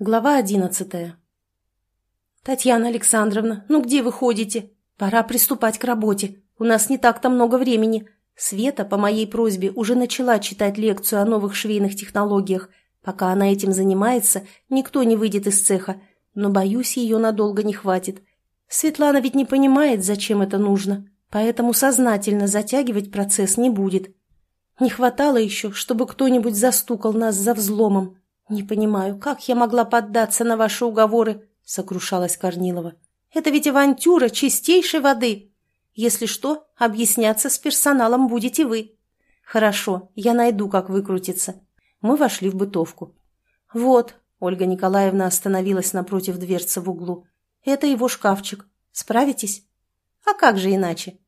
Глава одиннадцатая. «Татьяна Александровна, ну где вы ходите? Пора приступать к работе. У нас не так-то много времени. Света, по моей просьбе, уже начала читать лекцию о новых швейных технологиях. Пока она этим занимается, никто не выйдет из цеха. Но, боюсь, ее надолго не хватит. Светлана ведь не понимает, зачем это нужно, поэтому сознательно затягивать процесс не будет. Не хватало еще, чтобы кто-нибудь застукал нас за взломом». «Не понимаю, как я могла поддаться на ваши уговоры?» — сокрушалась Корнилова. «Это ведь авантюра чистейшей воды. Если что, объясняться с персоналом будете вы». «Хорошо, я найду, как выкрутиться». Мы вошли в бытовку. «Вот», — Ольга Николаевна остановилась напротив дверцы в углу. «Это его шкафчик. Справитесь?» «А как же иначе?»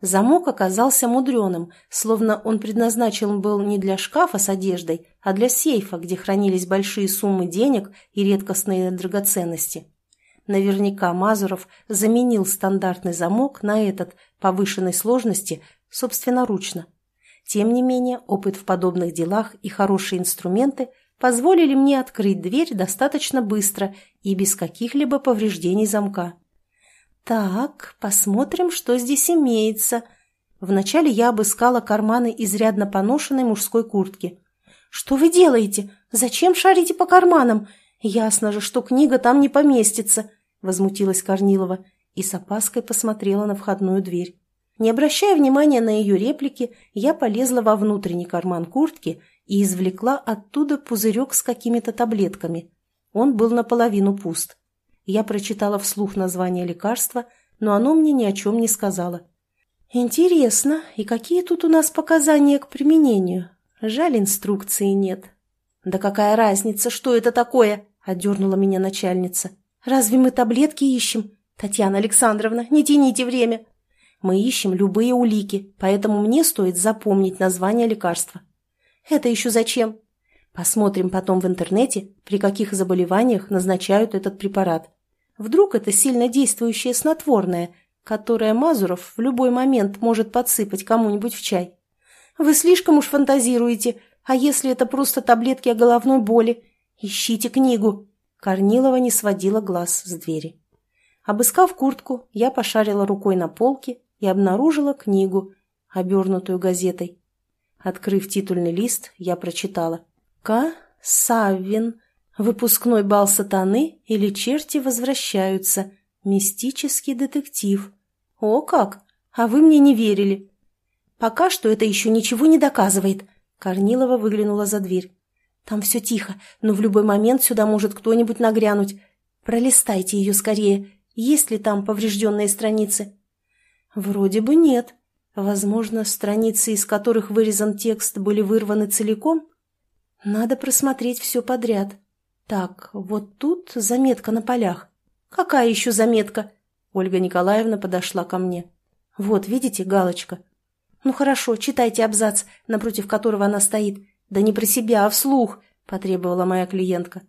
Замок оказался мудреным, словно он предназначен был не для шкафа с одеждой, а для сейфа, где хранились большие суммы денег и редкостные драгоценности. Наверняка Мазуров заменил стандартный замок на этот повышенной сложности собственноручно. Тем не менее, опыт в подобных делах и хорошие инструменты позволили мне открыть дверь достаточно быстро и без каких-либо повреждений замка. «Так, посмотрим, что здесь имеется». Вначале я обыскала карманы изрядно поношенной мужской куртки. «Что вы делаете? Зачем шарите по карманам? Ясно же, что книга там не поместится», — возмутилась Корнилова и с опаской посмотрела на входную дверь. Не обращая внимания на ее реплики, я полезла во внутренний карман куртки и извлекла оттуда пузырек с какими-то таблетками. Он был наполовину пуст. Я прочитала вслух название лекарства, но оно мне ни о чем не сказала. «Интересно, и какие тут у нас показания к применению? Жаль, инструкции нет». «Да какая разница, что это такое?» – отдернула меня начальница. «Разве мы таблетки ищем? Татьяна Александровна, не тяните время!» «Мы ищем любые улики, поэтому мне стоит запомнить название лекарства». «Это еще зачем?» «Посмотрим потом в интернете, при каких заболеваниях назначают этот препарат. Вдруг это сильно действующее снотворное, которое Мазуров в любой момент может подсыпать кому-нибудь в чай. Вы слишком уж фантазируете, а если это просто таблетки о головной боли? Ищите книгу. Корнилова не сводила глаз с двери. Обыскав куртку, я пошарила рукой на полке и обнаружила книгу, обернутую газетой. Открыв титульный лист, я прочитала. «К. Саввин. Выпускной бал сатаны или черти возвращаются. Мистический детектив. О как! А вы мне не верили. Пока что это еще ничего не доказывает. Корнилова выглянула за дверь. Там все тихо, но в любой момент сюда может кто-нибудь нагрянуть. Пролистайте ее скорее. Есть ли там поврежденные страницы? Вроде бы нет. Возможно, страницы, из которых вырезан текст, были вырваны целиком? Надо просмотреть все подряд. Так, вот тут заметка на полях. Какая еще заметка? Ольга Николаевна подошла ко мне. Вот, видите, галочка. Ну хорошо, читайте абзац, напротив которого она стоит. Да не про себя, а вслух, потребовала моя клиентка.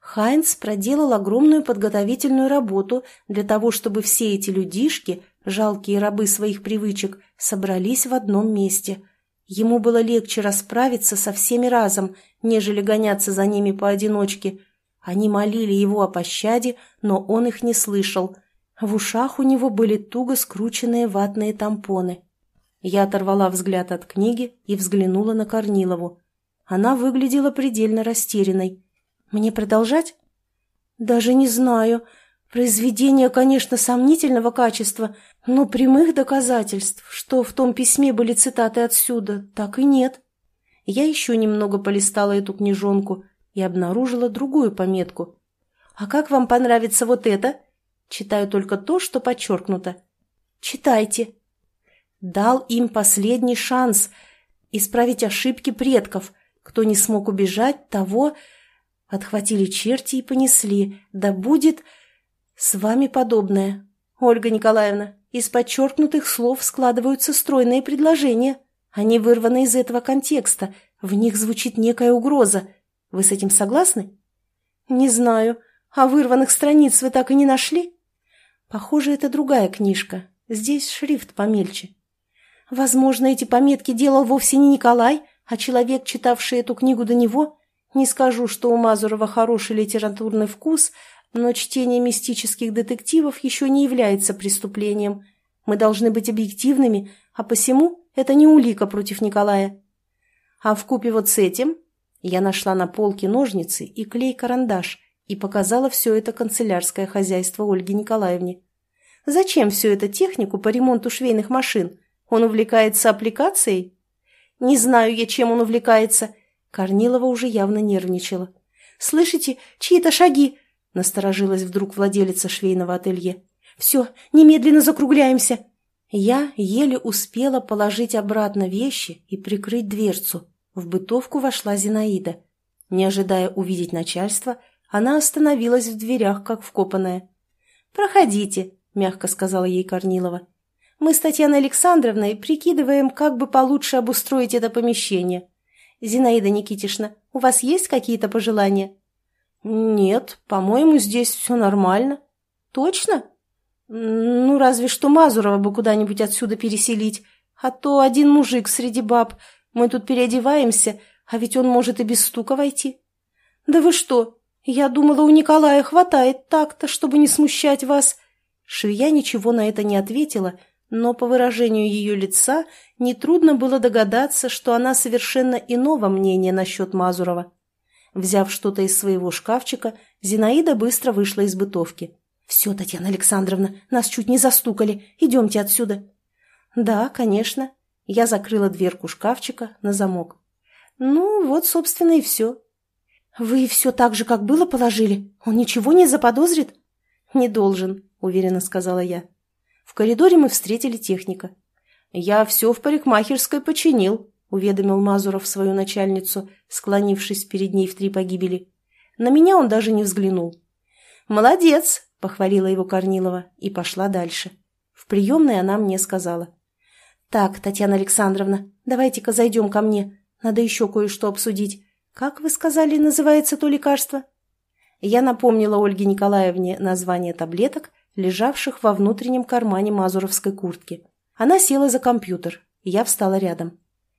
Хайнц проделал огромную подготовительную работу для того, чтобы все эти людишки, жалкие рабы своих привычек, собрались в одном месте – Ему было легче расправиться со всеми разом, нежели гоняться за ними поодиночке. Они молили его о пощаде, но он их не слышал. В ушах у него были туго скрученные ватные тампоны. Я оторвала взгляд от книги и взглянула на Корнилову. Она выглядела предельно растерянной. «Мне продолжать?» «Даже не знаю. Произведение, конечно, сомнительного качества, но прямых доказательств, что в том письме были цитаты отсюда, так и нет. Я еще немного полистала эту книжонку и обнаружила другую пометку. «А как вам понравится вот это?» Читаю только то, что подчеркнуто. «Читайте». Дал им последний шанс исправить ошибки предков. Кто не смог убежать, того отхватили черти и понесли. Да будет с вами подобное. Ольга Николаевна, из подчеркнутых слов складываются стройные предложения. Они вырваны из этого контекста. В них звучит некая угроза. Вы с этим согласны? Не знаю. А вырванных страниц вы так и не нашли? Похоже, это другая книжка. Здесь шрифт помельче. Возможно, эти пометки делал вовсе не Николай, а человек, читавший эту книгу до него. Не скажу, что у Мазурова хороший литературный вкус, но чтение мистических детективов еще не является преступлением. Мы должны быть объективными, а посему это не улика против Николая. А в купе вот с этим я нашла на полке ножницы и клей-карандаш и показала все это канцелярское хозяйство Ольге Николаевне. Зачем все это технику по ремонту швейных машин? Он увлекается аппликацией? Не знаю я, чем он увлекается. Корнилова уже явно нервничала. «Слышите, чьи-то шаги?» — насторожилась вдруг владелица швейного ателье. «Все, немедленно закругляемся!» Я еле успела положить обратно вещи и прикрыть дверцу. В бытовку вошла Зинаида. Не ожидая увидеть начальство, она остановилась в дверях, как вкопанная. «Проходите», — мягко сказала ей Корнилова. «Мы с Татьяной Александровной прикидываем, как бы получше обустроить это помещение. Зинаида Никитишна, у вас есть какие-то пожелания?» «Нет, по-моему, здесь все нормально». «Точно?» «Ну, разве что Мазурова бы куда-нибудь отсюда переселить, а то один мужик среди баб. Мы тут переодеваемся, а ведь он может и без стука войти». «Да вы что? Я думала, у Николая хватает так-то, чтобы не смущать вас». Швея ничего на это не ответила, но по выражению ее лица нетрудно было догадаться, что она совершенно иного мнения насчет Мазурова. Взяв что-то из своего шкафчика, Зинаида быстро вышла из бытовки. «Все, Татьяна Александровна, нас чуть не застукали. Идемте отсюда». «Да, конечно». Я закрыла дверку шкафчика на замок. «Ну, вот, собственно, и все». «Вы все так же, как было, положили? Он ничего не заподозрит?» «Не должен», — уверенно сказала я. В коридоре мы встретили техника. «Я все в парикмахерской починил», — уведомил Мазуров свою начальницу, склонившись перед ней в три погибели. На меня он даже не взглянул. «Молодец!» похвалила его Корнилова и пошла дальше. В приемной она мне сказала. «Так, Татьяна Александровна, давайте-ка зайдем ко мне. Надо еще кое-что обсудить. Как вы сказали, называется то лекарство?» Я напомнила Ольге Николаевне название таблеток, лежавших во внутреннем кармане мазуровской куртки. Она села за компьютер, я встала рядом.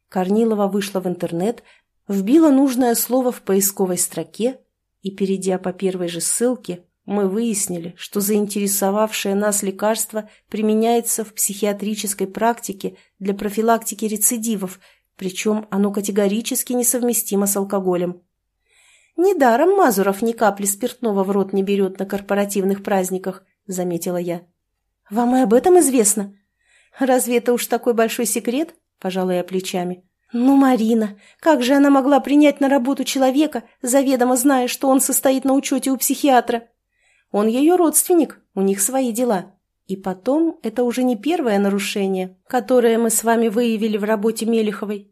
Корнилова вышла в интернет, вбила нужное слово в поисковой строке и, перейдя по первой же ссылке, мы выяснили, что заинтересовавшее нас лекарство применяется в психиатрической практике для профилактики рецидивов, причем оно категорически несовместимо с алкоголем. «Недаром Мазуров ни капли спиртного в рот не берет на корпоративных праздниках», — заметила я. «Вам и об этом известно?» «Разве это уж такой большой секрет?» — пожала я плечами. «Ну, Марина, как же она могла принять на работу человека, заведомо зная, что он состоит на учете у психиатра?» Он ее родственник, у них свои дела. И потом, это уже не первое нарушение, которое мы с вами выявили в работе Мелиховой.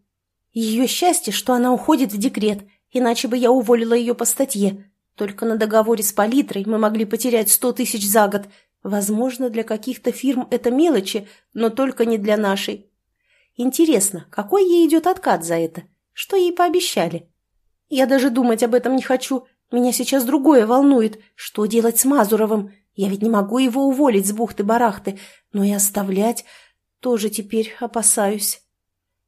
Ее счастье, что она уходит в декрет, иначе бы я уволила ее по статье. Только на договоре с палитрой мы могли потерять сто тысяч за год. Возможно, для каких-то фирм это мелочи, но только не для нашей. Интересно, какой ей идет откат за это? Что ей пообещали? Я даже думать об этом не хочу. Меня сейчас другое волнует. Что делать с Мазуровым? Я ведь не могу его уволить с бухты-барахты, но и оставлять тоже теперь опасаюсь.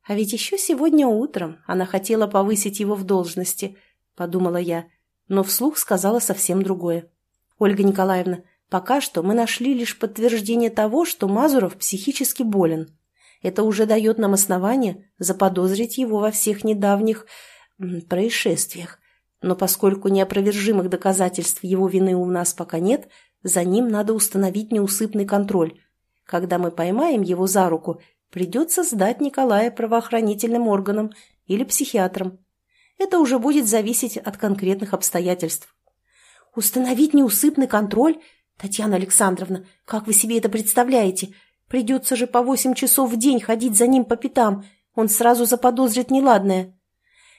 А ведь еще сегодня утром она хотела повысить его в должности, подумала я, но вслух сказала совсем другое. Ольга Николаевна, пока что мы нашли лишь подтверждение того, что Мазуров психически болен. Это уже дает нам основание заподозрить его во всех недавних происшествиях. Но поскольку неопровержимых доказательств его вины у нас пока нет, за ним надо установить неусыпный контроль. Когда мы поймаем его за руку, придется сдать Николая правоохранительным органам или психиатрам. Это уже будет зависеть от конкретных обстоятельств. Установить неусыпный контроль? Татьяна Александровна, как вы себе это представляете? Придется же по восемь часов в день ходить за ним по пятам. Он сразу заподозрит неладное.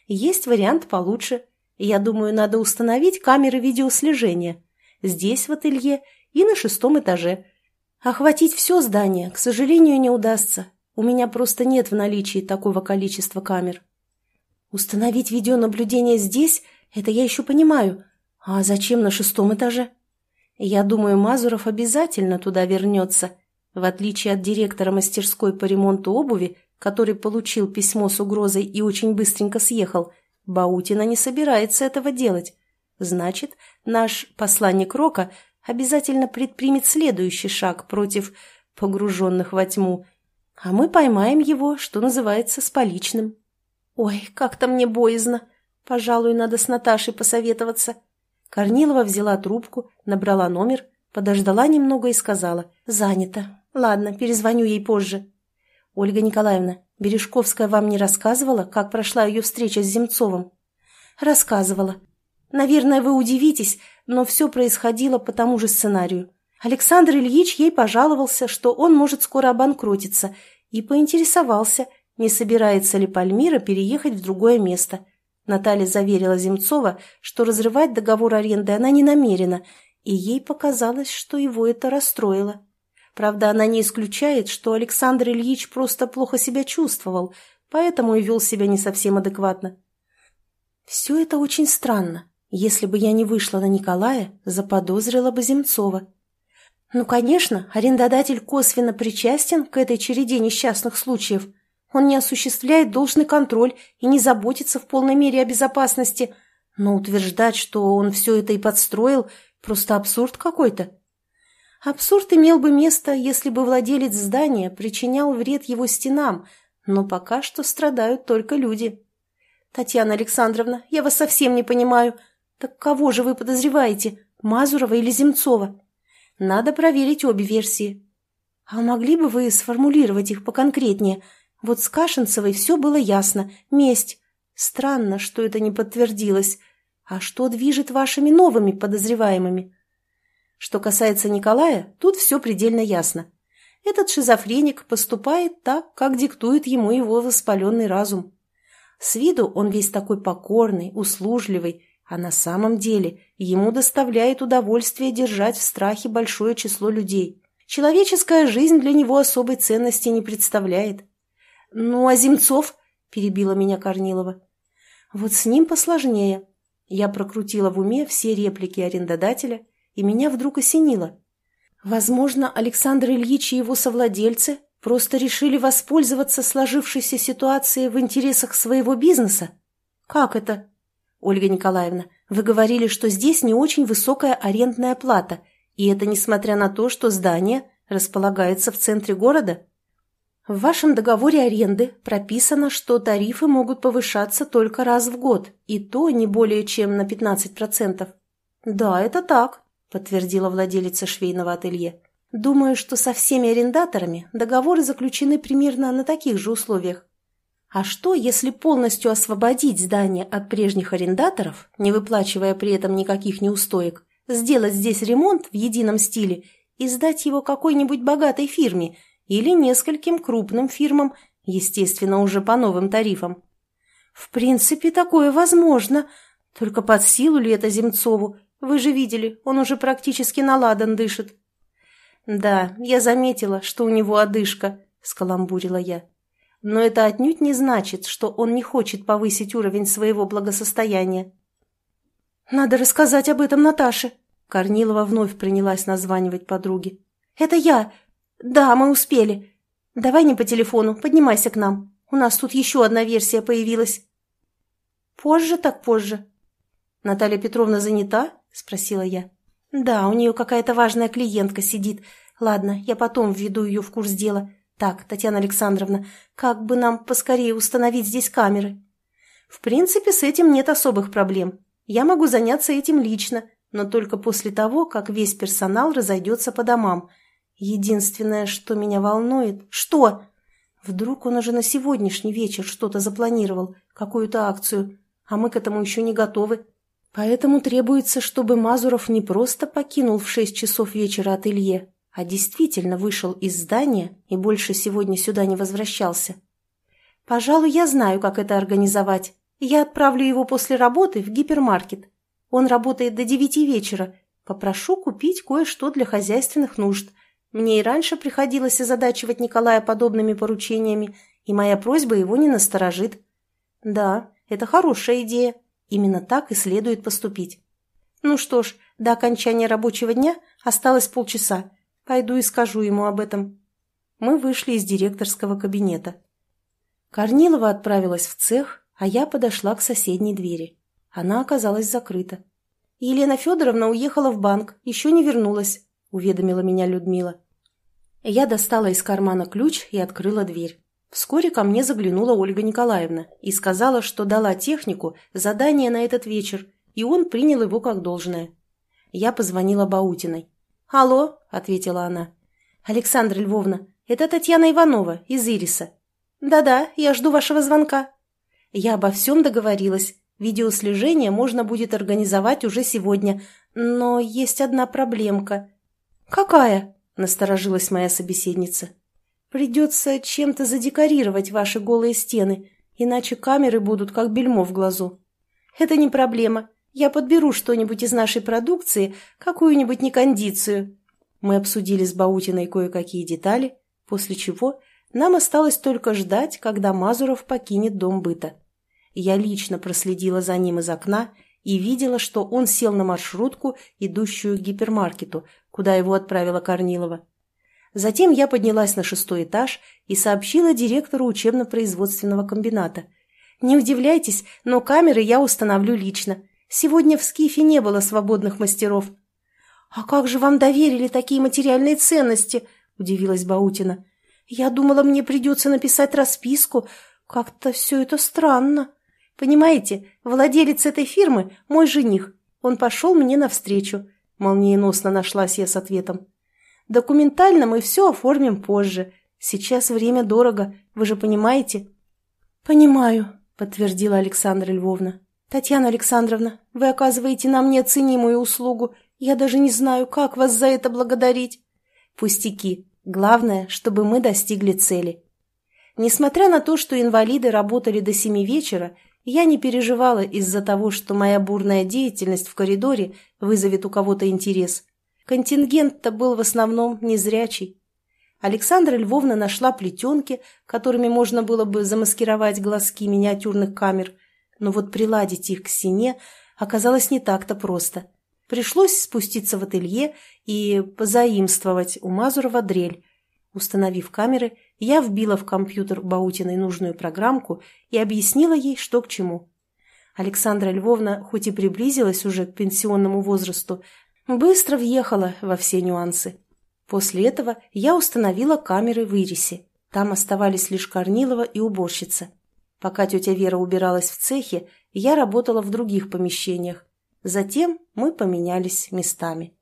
Есть вариант получше – я думаю, надо установить камеры видеослежения. Здесь, в ателье, и на шестом этаже. Охватить все здание, к сожалению, не удастся. У меня просто нет в наличии такого количества камер. Установить видеонаблюдение здесь, это я еще понимаю. А зачем на шестом этаже? Я думаю, Мазуров обязательно туда вернется. В отличие от директора мастерской по ремонту обуви, который получил письмо с угрозой и очень быстренько съехал – Баутина не собирается этого делать. Значит, наш посланник Рока обязательно предпримет следующий шаг против погруженных во тьму, а мы поймаем его, что называется, с поличным. Ой, как-то мне боязно. Пожалуй, надо с Наташей посоветоваться. Корнилова взяла трубку, набрала номер, подождала немного и сказала «Занято. Ладно, перезвоню ей позже». «Ольга Николаевна, Бережковская вам не рассказывала, как прошла ее встреча с Земцовым?» «Рассказывала. Наверное, вы удивитесь, но все происходило по тому же сценарию. Александр Ильич ей пожаловался, что он может скоро обанкротиться, и поинтересовался, не собирается ли Пальмира переехать в другое место. Наталья заверила Земцова, что разрывать договор аренды она не намерена, и ей показалось, что его это расстроило. Правда, она не исключает, что Александр Ильич просто плохо себя чувствовал, поэтому и вел себя не совсем адекватно. Все это очень странно. Если бы я не вышла на Николая, заподозрила бы Земцова. Ну, конечно, арендодатель косвенно причастен к этой череде несчастных случаев. Он не осуществляет должный контроль и не заботится в полной мере о безопасности. Но утверждать, что он все это и подстроил, просто абсурд какой-то. Абсурд имел бы место, если бы владелец здания причинял вред его стенам, но пока что страдают только люди. Татьяна Александровна, я вас совсем не понимаю. Так кого же вы подозреваете, Мазурова или Земцова? Надо проверить обе версии. А могли бы вы сформулировать их поконкретнее? Вот с Кашинцевой все было ясно. Месть. Странно, что это не подтвердилось. А что движет вашими новыми подозреваемыми? Что касается Николая, тут все предельно ясно. Этот шизофреник поступает так, как диктует ему его воспаленный разум. С виду он весь такой покорный, услужливый, а на самом деле ему доставляет удовольствие держать в страхе большое число людей. Человеческая жизнь для него особой ценности не представляет. «Ну, а Земцов?» – перебила меня Корнилова. «Вот с ним посложнее». Я прокрутила в уме все реплики арендодателя, и меня вдруг осенило. Возможно, Александр Ильич и его совладельцы просто решили воспользоваться сложившейся ситуацией в интересах своего бизнеса? Как это? Ольга Николаевна, вы говорили, что здесь не очень высокая арендная плата, и это несмотря на то, что здание располагается в центре города? В вашем договоре аренды прописано, что тарифы могут повышаться только раз в год, и то не более чем на 15%. Да, это так, подтвердила владелица швейного ателье. Думаю, что со всеми арендаторами договоры заключены примерно на таких же условиях. А что, если полностью освободить здание от прежних арендаторов, не выплачивая при этом никаких неустоек, сделать здесь ремонт в едином стиле и сдать его какой-нибудь богатой фирме или нескольким крупным фирмам, естественно, уже по новым тарифам? В принципе, такое возможно, только под силу ли это Земцову? Вы же видели, он уже практически наладан дышит. Да, я заметила, что у него одышка, скаламбурила я. Но это отнюдь не значит, что он не хочет повысить уровень своего благосостояния. «Надо рассказать об этом Наташе», — Корнилова вновь принялась названивать подруге. «Это я. Да, мы успели. Давай не по телефону, поднимайся к нам. У нас тут еще одна версия появилась». «Позже так позже». «Наталья Петровна занята?» — спросила я. «Да, у нее какая-то важная клиентка сидит. Ладно, я потом введу ее в курс дела. Так, Татьяна Александровна, как бы нам поскорее установить здесь камеры? В принципе, с этим нет особых проблем. Я могу заняться этим лично, но только после того, как весь персонал разойдется по домам. Единственное, что меня волнует... Что? Вдруг он уже на сегодняшний вечер что-то запланировал, какую-то акцию, а мы к этому еще не готовы. Поэтому требуется, чтобы Мазуров не просто покинул в шесть часов вечера ателье, а действительно вышел из здания и больше сегодня сюда не возвращался. Пожалуй, я знаю, как это организовать. Я отправлю его после работы в гипермаркет. Он работает до девяти вечера. Попрошу купить кое-что для хозяйственных нужд. Мне и раньше приходилось озадачивать Николая подобными поручениями, и моя просьба его не насторожит. Да, это хорошая идея. Именно так и следует поступить. Ну что ж, до окончания рабочего дня осталось полчаса. Пойду и скажу ему об этом. Мы вышли из директорского кабинета. Корнилова отправилась в цех, а я подошла к соседней двери. Она оказалась закрыта. «Елена Федоровна уехала в банк, еще не вернулась», — уведомила меня Людмила. Я достала из кармана ключ и открыла дверь. Вскоре ко мне заглянула Ольга Николаевна и сказала, что дала технику задание на этот вечер, и он принял его как должное. Я позвонила Баутиной. «Алло», — ответила она. «Александра Львовна, это Татьяна Иванова из Ириса». «Да-да, я жду вашего звонка». Я обо всем договорилась. Видеослежение можно будет организовать уже сегодня, но есть одна проблемка. «Какая?» – насторожилась моя собеседница. «Придется чем-то задекорировать ваши голые стены, иначе камеры будут как бельмо в глазу». «Это не проблема. Я подберу что-нибудь из нашей продукции, какую-нибудь некондицию». Мы обсудили с Баутиной кое-какие детали, после чего нам осталось только ждать, когда Мазуров покинет дом быта. Я лично проследила за ним из окна и видела, что он сел на маршрутку, идущую к гипермаркету, куда его отправила Корнилова. Затем я поднялась на шестой этаж и сообщила директору учебно-производственного комбината. «Не удивляйтесь, но камеры я установлю лично. Сегодня в Скифе не было свободных мастеров». «А как же вам доверили такие материальные ценности?» – удивилась Баутина. «Я думала, мне придется написать расписку. Как-то все это странно». Понимаете, владелец этой фирмы – мой жених. Он пошел мне навстречу. Молниеносно нашлась я с ответом. Документально мы все оформим позже. Сейчас время дорого, вы же понимаете? Понимаю, подтвердила Александра Львовна. Татьяна Александровна, вы оказываете нам неоценимую услугу. Я даже не знаю, как вас за это благодарить. Пустяки. Главное, чтобы мы достигли цели. Несмотря на то, что инвалиды работали до семи вечера, я не переживала из-за того, что моя бурная деятельность в коридоре вызовет у кого-то интерес. Контингент-то был в основном незрячий. Александра Львовна нашла плетенки, которыми можно было бы замаскировать глазки миниатюрных камер, но вот приладить их к стене оказалось не так-то просто. Пришлось спуститься в ателье и позаимствовать у Мазурова дрель. Установив камеры, я вбила в компьютер Баутиной нужную программку и объяснила ей, что к чему. Александра Львовна, хоть и приблизилась уже к пенсионному возрасту, быстро въехала во все нюансы. После этого я установила камеры в Ирисе. Там оставались лишь Корнилова и уборщица. Пока тетя Вера убиралась в цехе, я работала в других помещениях. Затем мы поменялись местами.